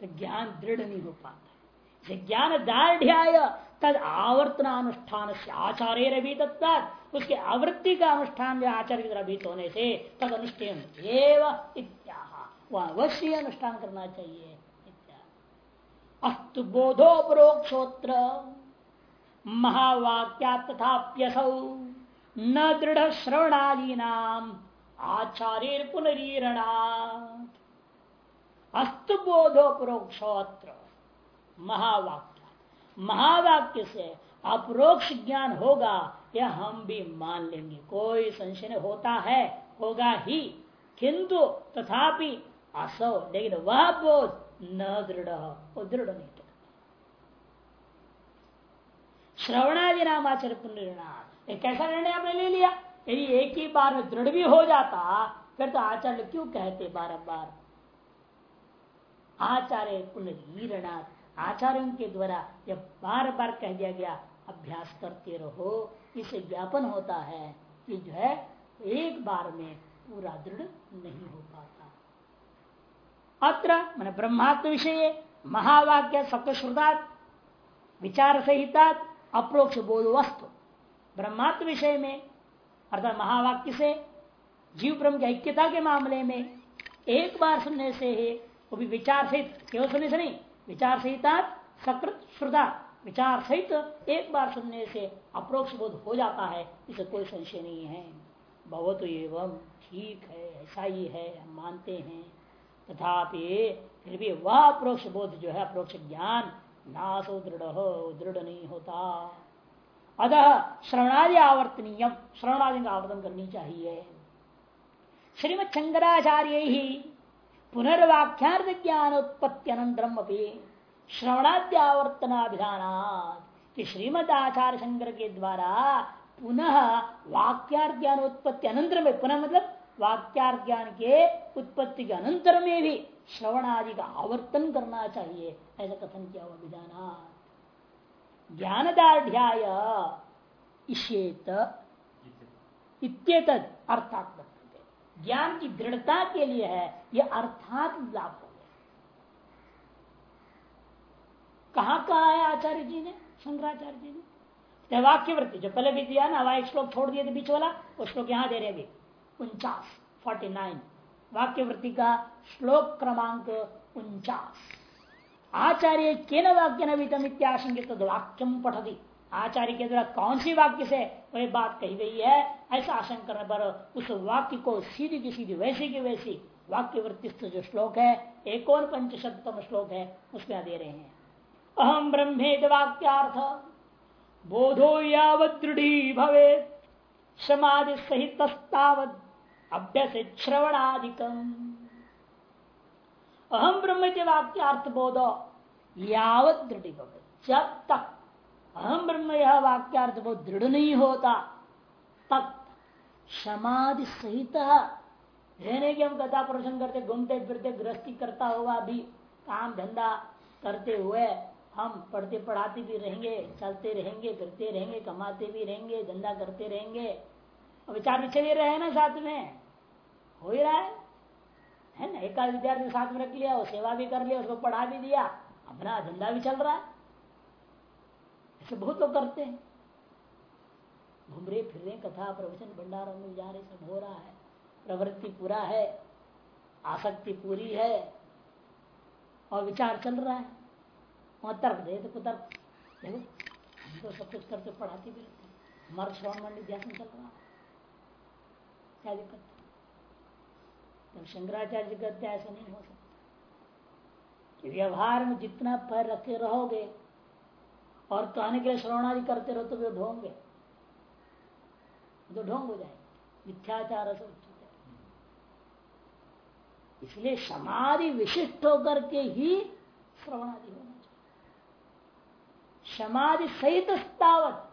तो ज्ञान दृढ़ नहीं हो पाता ज्ञान दार्ढ़ तद आवर्तनानुष्ठान से आचार्य भी तत्त उसके आवृत्ति का अनुष्ठान जो आचार्य की तरह भीत होने से तद अनुष्ठान वह अवश्य अनुष्ठान करना चाहिए। अस्तु बोधो परोक्षोत्र महावाक्या तथाप्यसौ। न दृढ़ श्रवणादी नाम आचार्य पुनरीरणा अस्तु बोधो परोक्षोत्र महावाक्य। महावाक्य से अप्रोक्ष ज्ञान होगा, यह हम भी मान लेंगे। कोई संशय होता है, होगा ही। किंतु तथापि असो, लेकिन वह बोध न दृढ़ दृढ़ नहीं श्रवणादि नामाचर पुनर्नाथ एक कैसा निर्णय आपने ले लिया? यदि एक ही बार में दृढ़ भी हो जाता, फिर तो आचार्य क्यों कहते बार बार आचार्य पुनर्नाथ आचार्यों के द्वारा जब बार बार कह दिया गया, अभ्यास करते रहो इसे ज्ञापन होता है कि जो है, एक बार में पूरा दृढ़ नहीं हो पाता। अत्र मन ब्रह्मात्म विषय, महावाक्य सकृता विचार संहिता अप्रोक्ष बोध वस्तु ब्रह्मात्म विषय में, अर्थात महावाक्य से, जीव ब्रह्म की ऐक्यता के मामले में, एक बार सुनने से ही, वो भी विचार सहित केवल सुनने से नहीं? विचार सहित सकृत श्रुदा विचार सहित एक बार सुनने से अप्रोक्ष बोध हो जाता है, इसे कोई संशय नहीं है। बहुत एवं ठीक है, ऐसा ही है, हम मानते हैं। तथापि फिर भी वह अप्रोक्ष बोध जो है अप्रोक्ष ज्ञान, नासो दृढ़ दृढ़ नहीं होता। अतः श्रवणादि आवर्तनीय। श्रवणादि का आवर्तन करनी चाहिए। श्रीमद शंकराचार्य ही पुनर्वाख्यार्थ ज्ञान उत्पत्ति अनंतरम अपनी श्रवणाद्यावर्तनाभिधान कि श्रीमद आचार्य शंकर के द्वारा पुनः वाक्यार्थ ज्ञान उत्पत्ति अनंतर में पुनः मतलब वाक्यार्थ ज्ञान के उत्पत्ति के अनंतर में भी श्रवण आदि का आवर्तन करना चाहिए, ऐसा कथन किया हुआ विधान ज्ञानदार्ढ़ इशेत अर्थात्मक ज्ञान की दृढ़ता के लिए है यह अर्थात लाभ हो गया। कहा है आचार्य जी ने? शंकराचार्य जी ने। वाक्य वृत्ति जो पहले भी दिया ना एक श्लोक छोड़ दिए थे बीच वाला, वो श्लोक यहाँ दे रहे अभी। उनचास, फोर्टी नाइन। वाक्य वृत्ति का श्लोक क्रमांक उनचास। आचार्य के न वाक्य नवीतम इत्याशंकित वाक्यम पठती। आचार्य के द्वारा कौन सी वाक्य से वही बात कही गई है? ऐसा आशंका करने पर उस वाक्य को सीधी की सीधी, वैसी की वैसी वाक्य वृत्तिस्थ जो श्लोक है एकोन पंचशतम श्लोक है, उसमें दे रहे हैं। अहम ब्रह्मेद वाक्यार्थ, बोधो यावत भवे समाधि सहित अभ्यस श्रवणादिकम। अहम ब्रह्म के वाक्यार्थ बोध यावत दृढ़ जब तक अहम ब्रह्म यह वाक्यार्थ बोध दृढ़ नहीं होता। तब समाधि सहित रहने की हम कथा प्रवचन करते घूमते फिरते, गृहस्थी करता हुआ भी काम धंधा करते हुए हम पढ़ते पढ़ाते भी रहेंगे, चलते रहेंगे, फिरते रहेंगे, कमाते भी रहेंगे, धंधा करते रहेंगे। और विचार भी रहे ना साथ में? हो ही रहा है। है ना? एक विद्यार्थी साथ में रख लिया, वो सेवा भी कर लिया, उसको पढ़ा भी दिया, अपना धंधा भी चल रहा है। ऐसे बहुत लोग करते हैं। घूम रहे, फिर रहे, कथा, प्रवचन, भंडारा में जा रहे, सब हो रहा है। प्रवृत्ति पूरा है, आसक्ति पूरी है, और विचार चल रहा है। वहाँ तर्क दे तो कुतर्क देखो, हम तो सब कुछ करते पढ़ाते भी रहते मर्द श्रवण ध्यान चल रहा है। क्या दिक्कत तो शंकराचार्य जी कहते ऐसा नहीं हो सकता। व्यवहार में जितना पैर रखे रहोगे और कहने के लिए श्रवणादि करते रहो तो वे ढोंगे। तो ढोंग हो जाए मिथ्याचार से इसलिए समाधि विशिष्ट होकर के ही श्रवणादि होना चाहिए। समाधि सहित स्थावत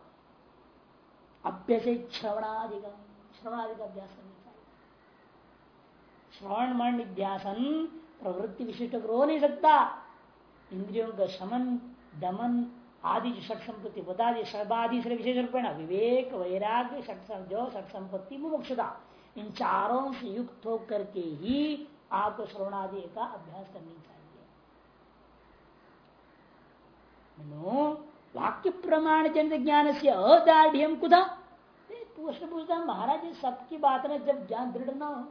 अभ्यस श्रवणादि का श्रवणादि का अभ्यास करना। श्रवण मन निध्यासन प्रवृत्ति विशिष्ट हो नहीं सकता इंद्रियों का शमन, दमन आदि जो षट संपत्ति बता दी सर्वादि से विशेष रूपेण विवेक, वैराग्य षट जो षट संपत्ति मुमुक्षता। इन चारों से युक्त होकर के ही आपको श्रवणादि का अभ्यास करनी चाहिए। वाक्य प्रमाण जन ज्ञान से अदाढ़ कुदा? पूछता महाराज सबकी बात ना जब ज्ञान दृढ़ ना हो।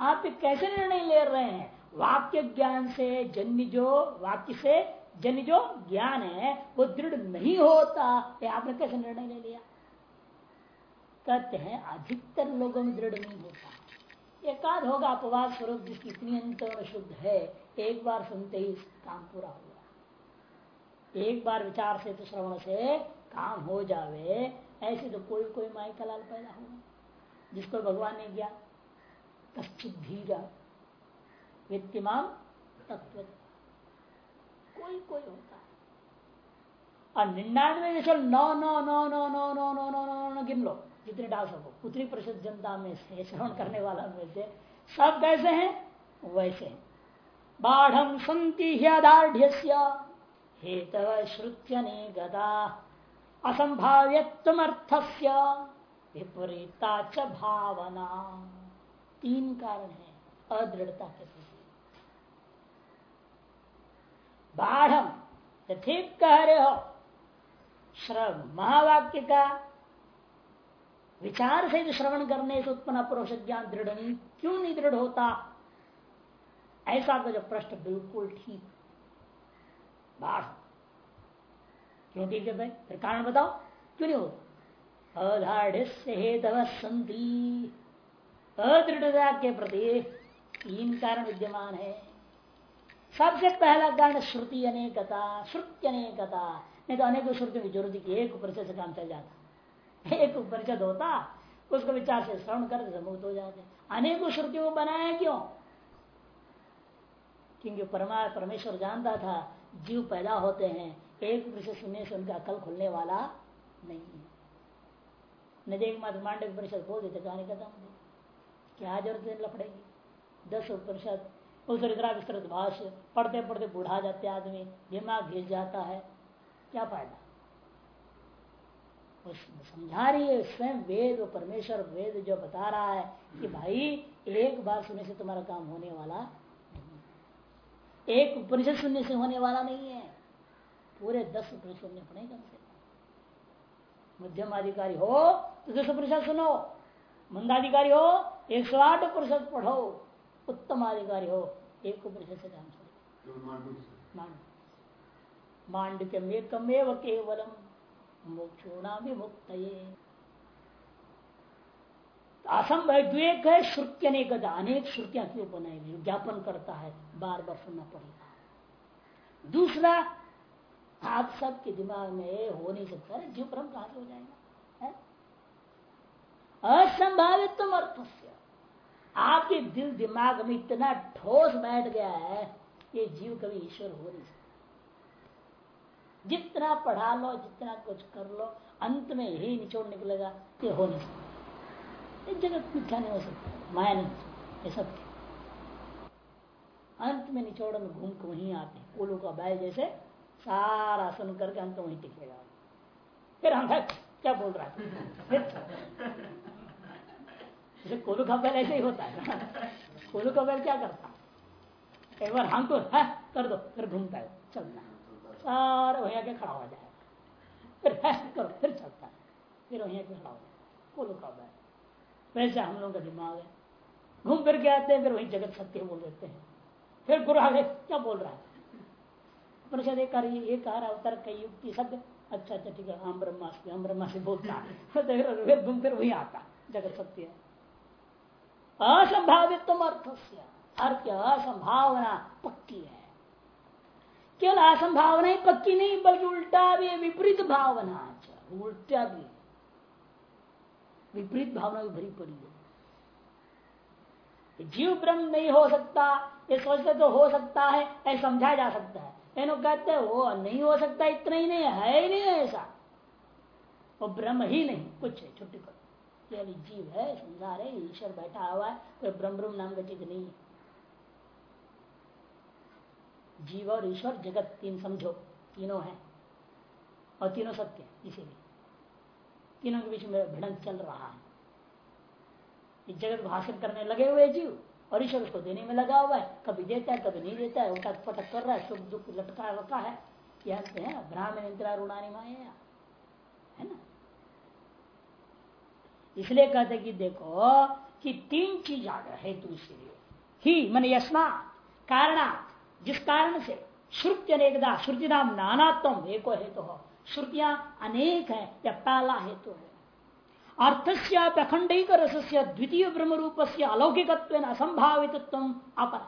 आप कैसे निर्णय ले रहे हैं? वाक्य ज्ञान से जन्य जो वाक्य से जन्य जो ज्ञान है, वो दृढ़ नहीं होता, ये आपने कैसे निर्णय ले लिया? कहते हैं, अधिकतर लोगों में दृढ़ नहीं होता। एकाध होगा अपवाद स्वरूप जिसकी इतनी अंत और शुद्ध है, एक बार सुनते ही काम पूरा हो गया एक बार विचार से तो श्रवण से काम हो जावे, ऐसे तो कोई कोई माई का लाल पैदा होगा जिसको भगवान ने किया कश्चित धीरा तत्व कोई कोई होता है और निन्यानवे में नौ नौ नौ नौ नौ नौ नौ नौ नौ नौ गिन लो जितने डाल सको उतनी प्रतिशत जनता में से श्रवण करने वाला में से सब कैसे हैं वैसे हैं बाढ़ संति ह्यदाढ़ हेतव श्रुत्यने गदा असंभाव्यमर्थस्य विपरीता च भावना तीन कारण है अदृढ़ता के बाढ़ ठीक कह रहे हो। श्रव महावाक्य का विचार से श्रवण करने से उत्पन्न पुरुष ज्ञान दृढ़ नहीं, क्यों नहीं दृढ़ होता? ऐसा तो जो प्रश्न बिल्कुल ठीक बाढ़, क्यों ठीक है भाई? फिर कारण बताओ, क्यों नहीं होता? अधाढ़ अदृढ़ता के प्रति तीन कारण विद्यमान है। सबसे पहला कारण श्रुति अनेकता श्रुति अनेकता। नहीं तो अनेक श्रुति की ज़रूरत की एक उपरिषद से काम चल जाता। एक उपरिषद होता, उसको विचार से श्रवण कर मुक्त हो जाते। अनेक श्रुतियों को बनाया क्यों? क्योंकि परमा, परमेश्वर जानता था, जीव पैदा होते हैं, एक परिषद सुनने से उनका कल खुलने वाला नहीं है। नदी मात्र मांडव परिषद बोल देते कहानी खत्म क्या ज़रूरत लपड़ेगी दस परिषद उस विस्तृत भाष्य पढ़ते पढ़ते बुढ़ा जाते आदमी, दिमाग घिस जाता है। क्या फ़ायदा? समझा रही है, स्वयं वेद परमेश्वर वेद जो बता रहा है कि भाई, एक बार सुनने से तुम्हारा काम होने वाला नहीं एक उपनिषद सुनने से होने वाला नहीं है। पूरे दस उपनिषद सुनने पड़े कम से मध्यम अधिकारी हो तो दस उपनिषद सुनो। मंदाधिकारी हो एक सौ आठ उपनिषद पढ़ो उत्तम अधिकारी हो एक उपनिषद से काम चले मांडक्य में कमेव केवलम मोक्षोणा भी मुक्त असंभव द्वेक है श्रुत्य ने कदा अनेक श्रुतियाँ क्यों बनाई ज्ञापन करता है बार बार सुनना पड़ेगा। दूसरा आप सबके दिमाग में हो नहीं सकता जीव परम कहाँ से हो जाएगा असंभावित अर्थ आपके दिल दिमाग में इतना ठोस बैठ गया है ये जीव कभी ईश्वर हो नहीं सकता। जितना पढ़ा लो, जितना कुछ कर लो, अंत में यही निचोड़ निकलेगा ये हो नहीं सकता। इस जगत मिथ्या नहीं हो सकता, माया नहीं ये सब। अंत में निचोड़ में घूम के वहीं आते हैं। कोलू का बैल जैसे सारा सुन करके अंत वहीं टिकेगा। फिर हम क्या बोल रहा है? जैसे कोलू का बैल ऐसे ही होता है कोलू का बैल क्या करता? एक बार हम तो है, कर दो, फिर घूमता है चलना सारा वहीं आके खड़ा हो जाए। फिर है, करो, फिर चलता है। फिर वहीं आके खड़ा हो जाए। कोलू का बैल। वैसे हम लोगों का दिमाग है। घूम फिर के आते हैं, फिर वही जगत सत्य बोल देते हैं। फिर गुरु आगे, क्या बोल रहा है? परिषद एक कार्य, एक कार अवतर, कई युक्ति, सब अच्छा अच्छा ठीक है। हम ब्रह्मास्मि हम ब्रह्मास्मि बोलता फिर घूम फिर वही आता जगत सत्य असंभावित अर्थ से अर्थ असंभावना पक्की है। केवल असंभावना ही पक्की नहीं, बल्कि उल्टा भी विपरीत भावना उल्टा भी विपरीत भावना भी भरी पड़ी है। जीव ब्रह्म नहीं हो सकता, ये सोचते तो हो सकता है, ऐसा समझा जा सकता है। कहते हैं, वो नहीं हो सकता, इतना ही नहीं, है ही नहीं ऐसा। वो ब्रह्म ही नहीं, कुछ है छुट्टी पर केवल जीव है, संसार है, ईश्वर बैठा हुआ है, कोई ब्रह्म नाम का चीज़ नहीं है। जीव और ईश्वर जगत तीन समझो, तीनों है और तीनों सत्य इसीलिए। तीनों के बीच में भिड़ंत चल रहा है। इस जगत हासिल करने लगे हुए जीव और ईश्वर उसको देने में लगा हुआ है। कभी देता है, कभी नहीं देता है उठक पटक कर रहा है, सुख दुख लटका रखा है। कहते हैं, ब्राह्मण इंदिरा रुणानी माया, है ना? इसलिए कहते कि देखो कि तीन चीज़ आ गए हेतु इसलिए ही, मन यशना कारण जिस कारण से? श्रुति अनेकदा श्रुति नाम नानात्म एको हेतु हो। श्रुतियाँ अनेक है, या पहला हेतु है। अर्थस्यापि अखंडिक रस से द्वितीय ब्रह्म रूप से अलौकिक असंभावित अपर।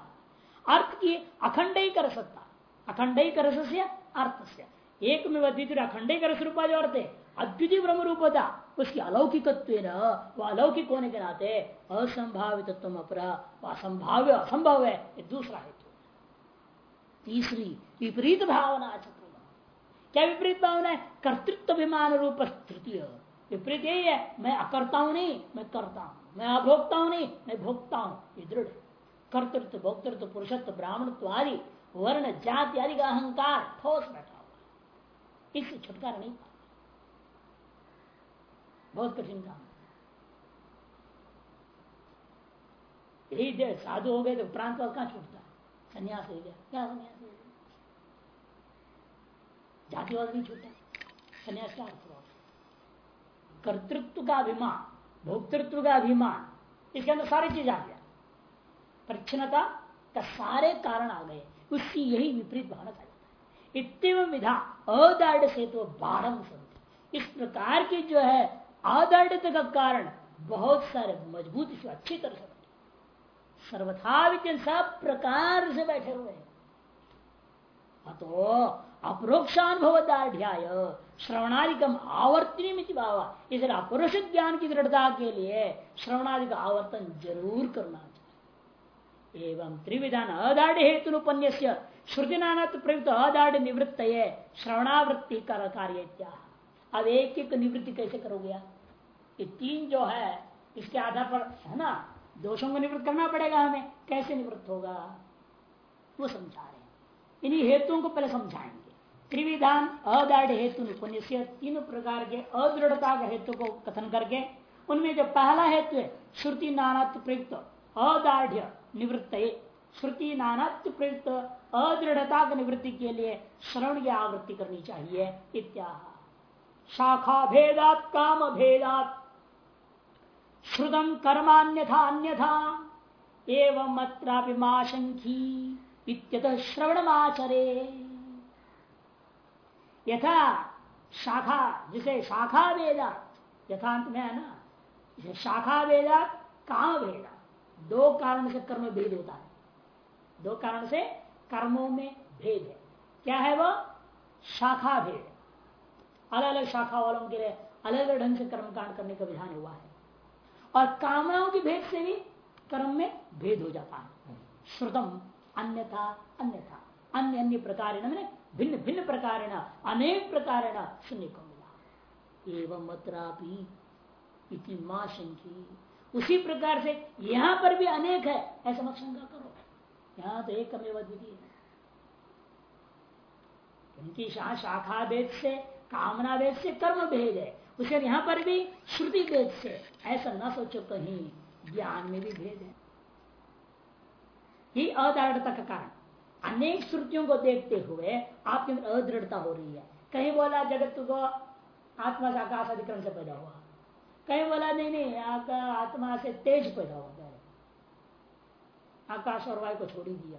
अर्थ की अखंडिक रसत्ता। अखंडिक से अर्थ से एक में द्वितीय अखंडिक रस रूपा जो अर्थ है अद्वितीय ब्रह्म रूपता उसकी अलौकिक वो अलौकिक होने के नाते असंभावित अपरा असंभाव्य, असंभव है, ये दूसरा हेतु तीसरी, विपरीत भावना चक्र क्या विपरीत भावना है? कर्तृत्व अभिमान रूप तृतीय। विपरीत यही है, मैं अकर्ता हूँ नहीं, मैं करता हूँ। मैं अभोक्ता हूँ नहीं, मैं भोगता हूँ। ये दृढ़ कर्तृत्व, भोक्तृत्व, पुरुषत्व, ब्राह्मणत्व आदि, वर्ण, जाति आदि का अहंकार ठोस बैठा हुआ इससे छुटकारा नहीं बहुत कठिन काम यही दे साधु हो गए तो प्रांत कहाँ छूटता है? संन्यास हो गया। क्या संन्यास हो गया? जातिवाद नहीं छूटा। संन्यास क्या अर्थ कर्तृत्व का अभिमान, भोक्तृत्व का अभिमान, इसके अंदर सारी चीज़ आ गया। परिच्छनता का सारे कारण आ गए। उसकी यही विपरीत भावना है। इतम विधा अदाढ़ से तो बारम बारह इस प्रकार की जो है आदर्ढ का कारण बहुत सारे मज़बूत से अच्छी तरह से सर्वथा सब प्रकार से बैठे हुए हैं। तो अपरोक्षानुभव दाढ़्याय श्रवणादिकम आवर्तनी मिति भावा। इसलिए अपरुष ज्ञान की दृढ़ता के लिए श्रवणादि का आवर्तन ज़रूर करना चाहिए। एवं त्रिविधान अदाढ़ हेतु उपन्यास श्रुति नाना प्रयुक्त अदाढ़ निवृत्त श्रवणावृत्ति कर कार्य अब एक एक निवृत्ति कैसे करोगे ये तीन जो है, इसके आधार पर है ना, दोषों को निवृत्त करना पड़ेगा हमें। कैसे निवृत्त होगा? वो समझा रहे हैं। इन्हीं हेतुओं को पहले समझाएँगे। त्रिविधान, अदाढ़ हेतु तीन प्रकार के अदृढ़ता के हेतु को कथन करके, उनमें जो पहला हेतु है, श्रुति नानात्व प्रयुक्त, अदाढ़ निवृत्त श्रुति नानात्व प्रयुक्त, अदृढ़ता की निवृत्ति के लिए श्रवण की आवृत्ति करनी चाहिए। इत्या शाखा भेदात, काम भेदात। श्रुतम कर्मान्यथा अन्यथा। एवं अत्रापि माशंखी श्रवणमाचरे। यथा शाखा, जिसे शाखा वेदा यथांत में है ना, जिसे शाखा वेदा काम वेदा दो कारण से कर्म भेद होता है। दो कारण से कर्मों में भेद है। क्या है वो? शाखा भेद अलग अलग शाखा वालों के लिए अलग अलग ढंग से कर्म कांड करने का विधान हुआ है। और कामनाओं के भेद से भी कर्म में भेद हो जाता है। श्रुतम, अन्यथा अन्यथा, अन्य अन्य प्रकार भिन्न भिन्न प्रकार अनेक प्रकार सुनने को मिला। एवं इति शंकी। उसी प्रकार से यहाँ पर भी अनेक है, ऐसा मत शंका करो। यहाँ तो एक कमेव द्वितीय है। क्योंकि शाखा भेद से, कामना भेद से कर्म भेद है। उसे यहाँ पर भी श्रुति भेद से। ऐसा न सोचो कहीं ज्ञान में भी भेद है। ही अदारणता का कारण। अनेक श्रुतियों को देखते हुए आपके अंदर अदृढ़ता हो रही है। कहीं बोला जगत को आत्मा से आकाश अधिक्रम से पैदा हुआ। कहीं बोला नहीं नहीं आपका आत्मा से तेज पैदा हुआ। आकाश और वायु को छोड़ ही दिया।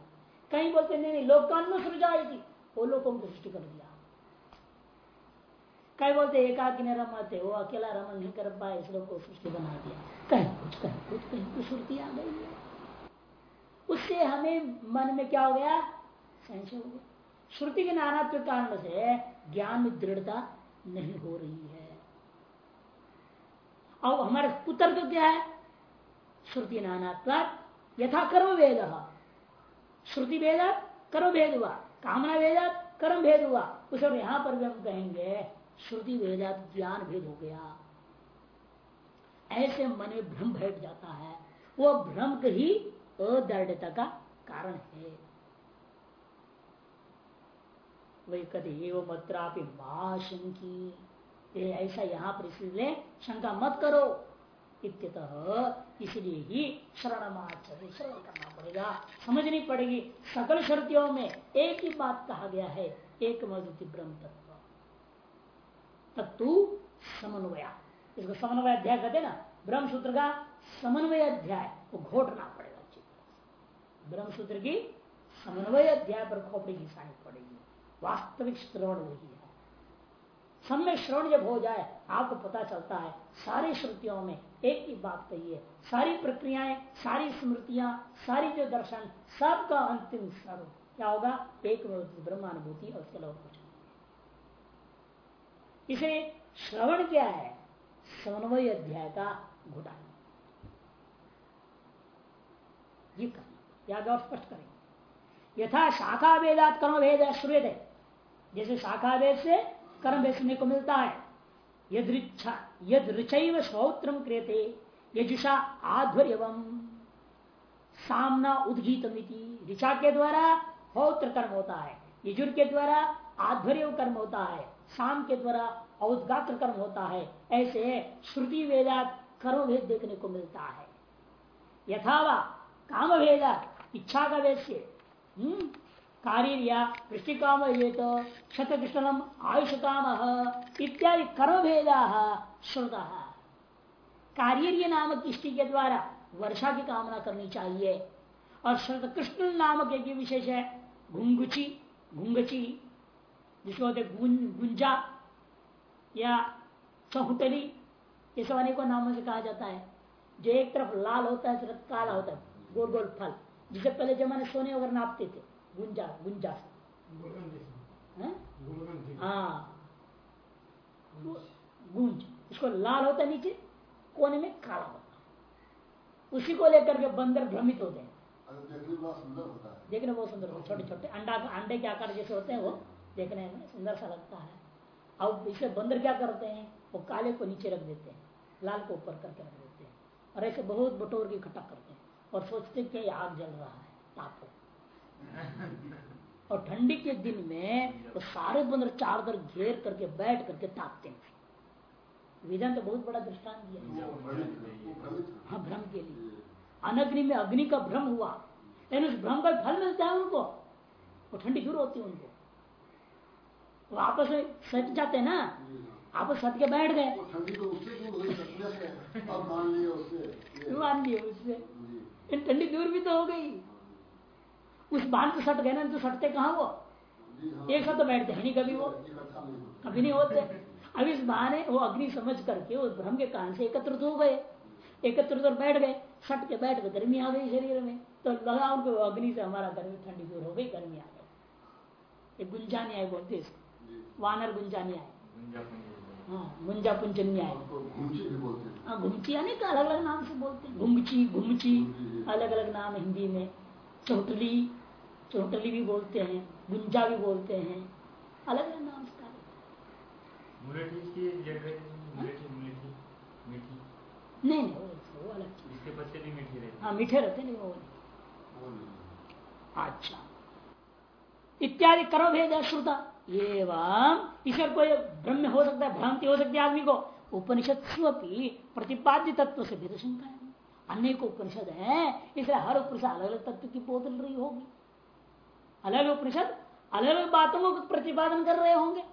कहीं बोलते, नहीं नहीं लोकान थी वो लोगों को सृष्टि कर दिया। कई बोलते एकाकी ने रमाते वो अकेला रमन नहीं कर पाए इस लोग को सृष्टि बना दिया। कहीं कुछ कहीं कुछ कहीं कुछ श्रुति आ गई है। उससे हमें मन में क्या हो गया? संशय हो गया। श्रुति के नानात्व कारण से ज्ञान में दृढ़ता नहीं हो रही है। अब हमारे उत्तर तो क्या है? श्रुति नानात्व यथा कर्म वेद श्रुति वेद कर्म भेद हुआ कामना वेद कर्म भेद हुआ उस यहाँ पर भी हम कहेंगे श्रुति वेदा ज्ञान भेद हो गया। ऐसे मन में भ्रम बैठ जाता है। वो भ्रम ही अदृढ़ता का कारण है। वही कभी एवं मत्रापि माशंकी ऐसा यहाँ पर इसलिए शंका मत करो। इत्यतः इसलिए ही शरणमाचर श्रवण करना पड़ेगा। समझनी पड़ेगी। सकल श्रुतियों में एक ही बात कहा गया है, एक मधुति ब्रह्म तत्व। तत्व समन्वया। इसको समन्वय अध्याय कहते ना ब्रह्म सूत्र का समन्वय अध्याय, वो घोटना पड़ेगा ब्रह्म सूत्र की। समन्वय अध्याय पर खोपड़ी घिसानी पड़ेगी। वास्तविक श्रवण वही है। सम्य श्रवण जब हो जाए, आपको पता चलता है, सारी श्रुतियों में एक ही बात कही है, सारी प्रक्रियाएँ, सारी स्मृतियाँ, सारी जो दर्शन, सबका अंतिम स्वरूप क्या होगा? एक ब्रह्मानुभूति और उसके कुछ। इसे श्रवण क्या है? समन्वय अध्याय का घुटाना ये करना या और स्पष्ट करेंगे यथा शाखा वेदात कर्म भेद श्रुत है जैसे शाखा वेद से कर्म भेद सुनने को मिलता है। यद यद ऋचैव श्रोत्रम क्रियते, यजुषा आध्वर्य सामना उदगीत ऋचा के द्वारा पौत्र कर्म होता है। यजुर के द्वारा आध्वर्य कर्म होता है। शाम के द्वारा औदगात्र कर्म होता है ऐसे श्रुति वेदा कर्म भेद देखने को मिलता है। यथावा काम भेदा इच्छा का वेद से हम्म, कार्य वृष्टि काम ये तो कृष्णम आयुष काम इत्यादि कर्म भेदा श्रुता। कार्य नामक इष्टि के द्वारा वर्षा की कामना करनी चाहिए। और शरद कृष्ण नामक एक विशेष है घुंगुची घुंगची जिसको होते गुंजा या चौहटली ये सब अनेकों नामों से कहा जाता है। जो एक तरफ़ लाल होता है तरफ़ काला होता है गोल गोल फल। जिसे पहले जमाने सोने वगैरह नापते थे गुंजा गुंजा हाँ? गुंज इसको लाल होता है नीचे कोने में काला होता उसी को लेकर के बंदर भ्रमित होते हैं। देखने बहुत सुंदर होता है। देखने बहुत सुंदर छोटे छोटे अंडा अंडे के आकार जैसे होते हैं वो। देखने में सुंदर सा लगता है। अब इसे बंदर क्या करते हैं? वो काले को नीचे रख देते हैं लाल को ऊपर करके रख देते हैं और ऐसे बहुत बटोर की इकट्ठा करते हैं और सोचते कि आग जल रहा है तापो और ठंडी के दिन में वो सारे बंदर चार दर घेर करके बैठ करके तापते हैं। विधान तो बहुत बड़ा दृष्टान दिया हाँ। भ्रम के लिए। अनग्नि में अग्नि का भ्रम हुआ। लेकिन उस भ्रम का फल मिलता है उनको। वो ठंडी दूर होती है उनको। वो आपस में सट जाते ना आपस सट के बैठ गए। मान उससे ठंडी दूर भी तो हो गई। उस बाँध तो सट गए ना तो सटते कहा वो? एक साथ तो बैठते हैं नहीं कभी वो? कभी नहीं होते। अब इस बहाने वो अग्नि समझ करके उस भ्रम के कारण से एकत्रित हो गए। एकत्रित और बैठ गए। सट के बैठ गए गर्मी आ गई शरीर में। तो लगा उनको अग्नि से हमारा गर्मी ठंडी दूर हो गई गर्मी आ गई। गुंजा नहीं आई बोलते इसको। वानर गुंजा नहीं आए हाँ मुंजा पुंजन्याय
घुमची हाँ
यानी कि अलग अलग नाम से बोलते. हैं घुमची घुमची अलग अलग नाम हिंदी में. चौटली चौटली भी बोलते हैं गुंजा भी बोलते हैं. अलग अलग नाम से कहा जाता
मुलेठी की जड़ रहती मुलेठी मुलेठी मीठी।
नहीं नहीं वो, वो अलग
इसके पत्ते भी मीठे रहते
हाँ. मीठे रहते नहीं वो नहीं.
वो नहीं।
अच्छा. इत्यादि कर्म भेद है श्रुता. एवं ईश्वर कोई ब्रह्म हो सकता है, भ्रांति हो सकती है आदमी को। उपनिषद प्रतिपाद्य तत्व से भेद शंका है। अनेक उपनिषद है, इसलिए हर उपनिषद अलग अलग तत्व की बोतल रही होगी। अलग उपनिषद, अलग अलग बातों को प्रतिपादन कर रहे होंगे।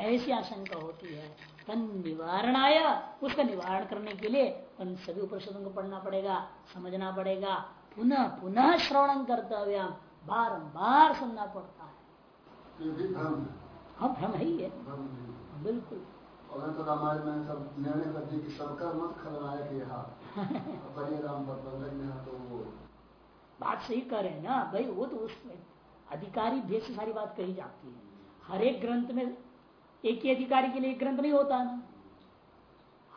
ऐसी आशंका होती है, तन निवारण आया उसका निवारण करने के लिए उन सभी उपनिषदों को पढ़ना पड़ेगा, समझना पड़ेगा। पुनः पुनः श्रवण कर्तव्य। बारंबार सुनना पड़ता
ये भी भ्रम है।
हाँ भ्रम है ही है। बिल्कुल।
और तो रामायण में सब निर्णय कर दिए कि सबका मत खलनायक यहाँ। परिय राम पर बंधक तो वो।
बात सही कह रहे हैं ना भाई वो तो उस अधिकारी भेद से सारी बात कही जाती है। हर एक ग्रंथ में एक ही अधिकारी के लिए एक ग्रंथ नहीं होता ना।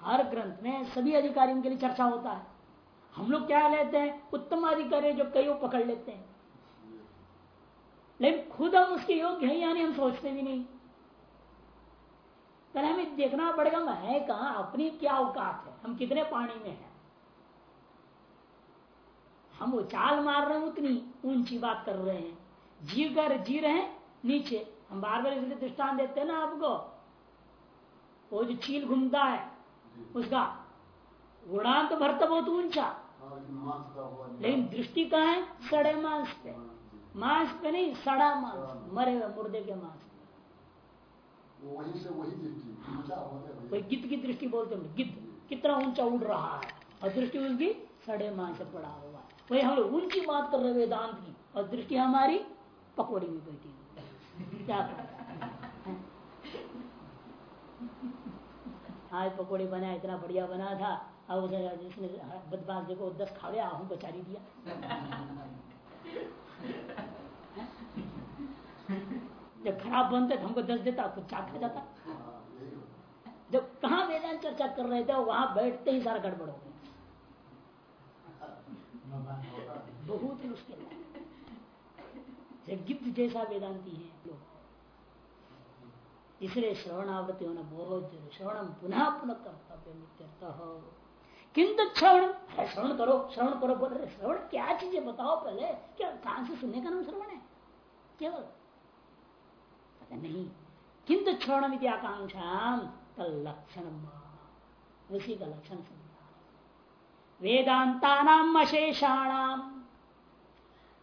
हर ग्रंथ में सभी अधिकारियों के लिए चर्चा होता है। हम लोग क्या लेते हैं? उत्तम अधिकारी जो कई वो पकड़ लेते हैं। लेकिन खुद हम उसके योग्य हैं यानी हम सोचते भी नहीं। पहले हमें देखना पड़ेगा मैं है कहा अपनी क्या औकात है? हम कितने पानी में हैं? हम वो चाल मार रहे हैं उतनी ऊँची बात कर रहे हैं। जी कर जी रहे हैं नीचे। हम बार बार इसलिए दृष्टान देते हैं ना आपको। वो जो चील घूमता है उसका गुणांत तो भरता बहुत ऊँचा।
हाँ, लेकिन
दृष्टि कहा है? सड़े मांस पे। मांस पे नहीं सड़ा मांस मरे हुए मुर्दे के मांस
से वही
कोई गिद्ध की दृष्टि बोलते हैं गिद्ध कितना ऊँचा उड़ रहा है। और दृष्टि उसकी सड़े मांस से पड़ा हुआ है। वही हम लोग ऊँची बात कर रहे वेदांत की और दृष्टि हमारी पकौड़ी में बैठी है। क्या करें? आज पकौड़ी बना इतना बढ़िया बना था। अब उसे जिसने बदमाश देखो दस खा गया हमको चारी दिया। जब खराब बनते तो हमको दस देता कुछ चार खा जाता।
हाँ, है।
जब कहा वेदांत चर्चा कर रहे थे वहाँ बैठते ही सारा गड़बड़ हो गया। बहुत मुश्किल है। गिद्ध जैसा वेदांती है इसलिए श्रवणावृत्ति होना बहुत ज़रूरी श्रवणम पुनः पुनः कर्तव्य नित्यर्थ किंतु श्रवण श्रवण करो श्रवण करो, बोल रहे, श्रवण क्या चीज़ है बताओ पहले? क्या कान से सुनने का नाम श्रवण है? केवल? नहीं। किंतु श्रवण विद्या आकांक्षा का लक्षण उसी का लक्षण वेदांता नाम अशेषाणाम।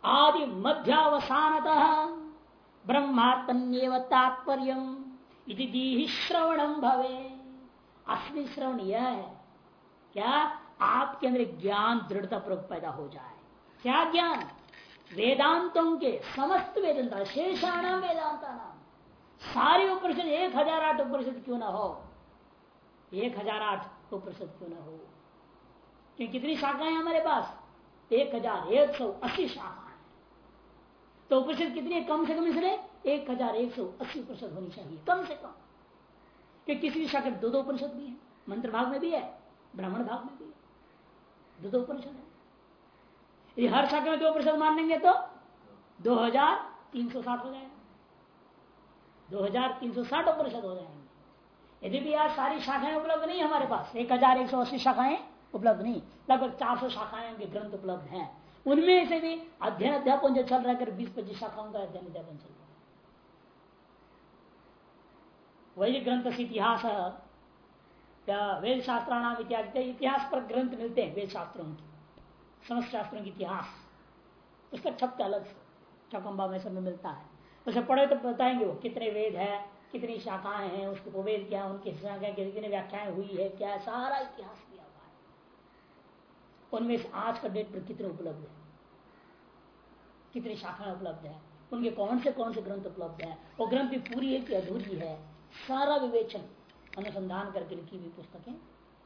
आदि मध्यावसानतः ब्रह्मात्मन्येव तात्पर्य दी श्रवणम भवे असली श्रवण यह है। क्या आपके अंदर ज्ञान दृढ़ता पूर्वक पैदा हो जाए? क्या ज्ञान? वेदांतों के समस्त वेदांता, शेषाणाम वेदांता नाम सारे उपनिषद, एक हज़ार आठ उपनिषद क्यों ना हो? एक हज़ार आठ उपनिषद क्यों ना हो? क्योंकि कितनी शाखाएँ हमारे पास? एक हज़ार एक सौ अस्सी शाखाएँ। तो उपनिषद कितनी कम से कम इसलिए? एक हज़ार एक सौ अस्सी प्रतिशत होनी चाहिए, कम से कम। क्योंकि किसी भी शाखा दो दो उपनिषद भी है, मंत्र भाग में भी है ब्राह्मण भाग में भी दो दो उपनिषद है। यदि हर शाखा में दो प्रतिशत मान लेंगे तो दो हज़ार तीन सौ साठ हो जाएगा। दो हज़ार तीन सौ साठ उपनिषद हो जाएँगे। यदि भी आज सारी शाखाएँ उपलब्ध नहीं हमारे पास, एक हज़ार एक सौ अस्सी शाखाएँ उपलब्ध नहीं, लगभग चार सौ शाखाएँ के ग्रंथ उपलब्ध हैं। उनमें से भी अध्ययन अध्यापन जो चल रहा है बीस पच्चीस शाखाओं का अध्ययन अध्यापन चल रहा है। वैदिक ग्रंथ इतिहास वेद शास्त्राणाम इत्यादि इतिहास पर ग्रंथ मिलते हैं वेद शास्त्रों की। समस्त शास्त्रों की इतिहास। उसका छप अलग से में सब मिलता है। उसे पढ़े तो बताएँगे वो कितने वेद है, कितनी शाखाएँ हैं, उसके उपवेद क्या उनकी कितनी व्याख्याएँ हुई है, क्या है, सारा इतिहास दिया हुआ है। उनमें से आज का डेट पर कितने उपलब्ध है? कितनी शाखाएँ उपलब्ध है? उनके कौन से कौन से ग्रंथ उपलब्ध है? वो ग्रंथ भी पूरी है कि अधूरी है? सारा विवेचन। अनुसंधान करके लिखी हुई पुस्तकें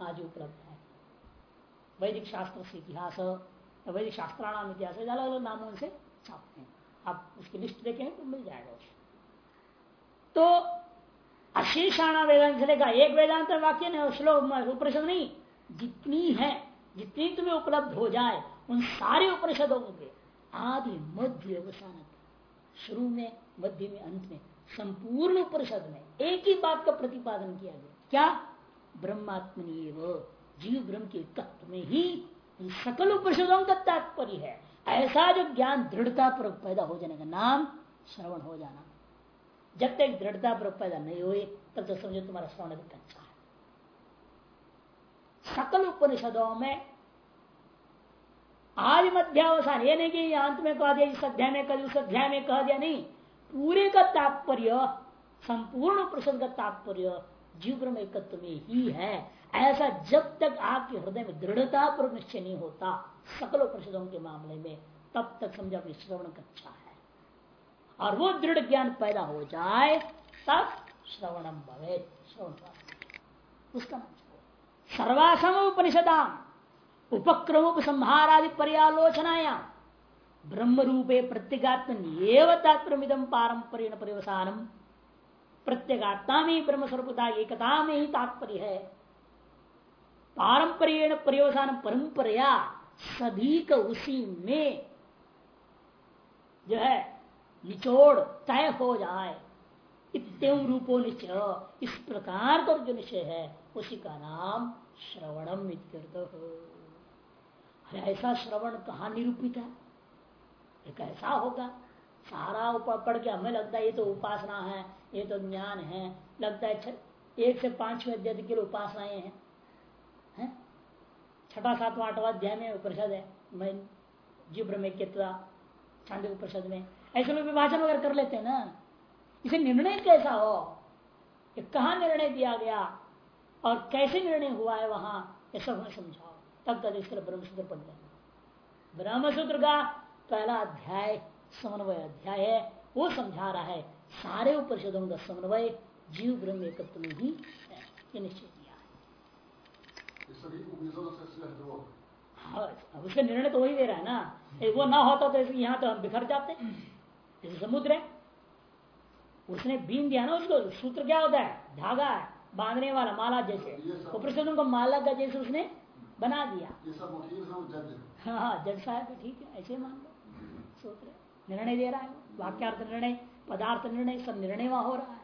आज उपलब्ध है। वैदिक शास्त्र से इतिहास, वैदिक शास्त्राणाम इतिहास अलग अलग नामों से छापते हैं। आप उसकी लिस्ट देखें तो मिल जाएगा उसे। तो अशेषाणा वेदांत चलेगा एक वेदांत वाक्य नहीं श्लोक उपनिषद नहीं, जितनी है, जितनी तुम्हें उपलब्ध हो जाए, उन सारे उपनिषदों के आदि, मध्य अवसान शुरू में, मध्य में, अंत में संपूर्ण उपनिषद में एक ही बात का प्रतिपादन किया गया। क्या? ब्रह्मात्मनी जीव ब्रह्म के तत्व में ही सकल उपनिषदों का तात्पर्य है। ऐसा जो ज्ञान दृढ़ता पर पैदा हो जाने का नाम श्रवण हो जाना। जब तक दृढ़ता पर पैदा नहीं हुए, तब तक समझो तुम्हारा श्रवण भी कच्चा है। सकल उपनिषदों में आज मध्यावसान ये नहीं कि अंत में कह दिया, इस अध्याय में कल, उस अध्याय में कह दिया, नहीं। पूरे का तात्पर्य, संपूर्ण प्रसन्न का तात्पर्य जीव ब्रह्म एकत्व में ही है। ऐसा जब तक आपके हृदय में दृढ़ता पर निश्चय नहीं होता, सकल प्रसिद्धों के मामले में, तब तक समझा अपनी श्रवण कक्षा है। और वो दृढ़ ज्ञान पैदा हो जाए, तब श्रवणम भवे, श्रवण उसका सर्वासम उपनिषदाम उपक्रम उपसंहारादि पर्यालोचनाया ब्रह्म रूपे प्रत्यगात्म तात्प्रमिदम पारंपरिक परिवसानम प्रत्यगात्मा में ब्रह्म स्वरूपता एकता में ही तात्पर्य। है पारंपरिक पर्यवसान परंपरा सदीक उसी में। जो है निचोड़ तय हो जाए इतम रूपो निश्चय। इस प्रकार का जो निश्चय है। उसी का नाम श्रवणम ऐसा श्रवण कहा निरूपित है। एक ऐसा होगा। सारा पढ़ के हमें लगता है ये तो उपासना है, ये तो ज्ञान है। लगता है एक से पाँचवें अध्याय के लिए उपासनाएँ हैं। है? छठा, सातवा, आठवा अध्याय में उपनिषद है। मैं जीव ब्रह्मक्यता चांदी उपनिषद में। ऐसे लोग विभाजन वगैरह कर लेते हैं ना। इसे निर्णय कैसा हो? ये कहा निर्णय दिया गया? और कैसे निर्णय हुआ है वहाँ? ये सब हमें समझाओ। तब तक इसके तरह ब्रह्मसूत्र पढ़ लेना। ब्रह्मसूत्र का पहला अध्याय समन्वय अध्याय है वो समझा रहा है सारे उपनिषदों का समन्वय जीव ब्रह्म एकत्व में ही है ये निश्चय दिया है। हाँ उसका निर्णय तो वही दे रहा है ना वो ना होता तो यहाँ तो हम बिखर जाते जैसे समुद्र है उसने बीन दिया ना उसको सूत्र क्या होता है धागा है बांधने वाला माला जैसे उपनिषदों को माला का जैसे उसने बना दिया। हाँ। हाँ जज साहब ठीक है ऐसे मान लो। सूत्र निर्णय दे रहा है, वाक्यार्थ निर्णय, पदार्थ निर्णय, सब निर्णय वहाँ हो रहा है।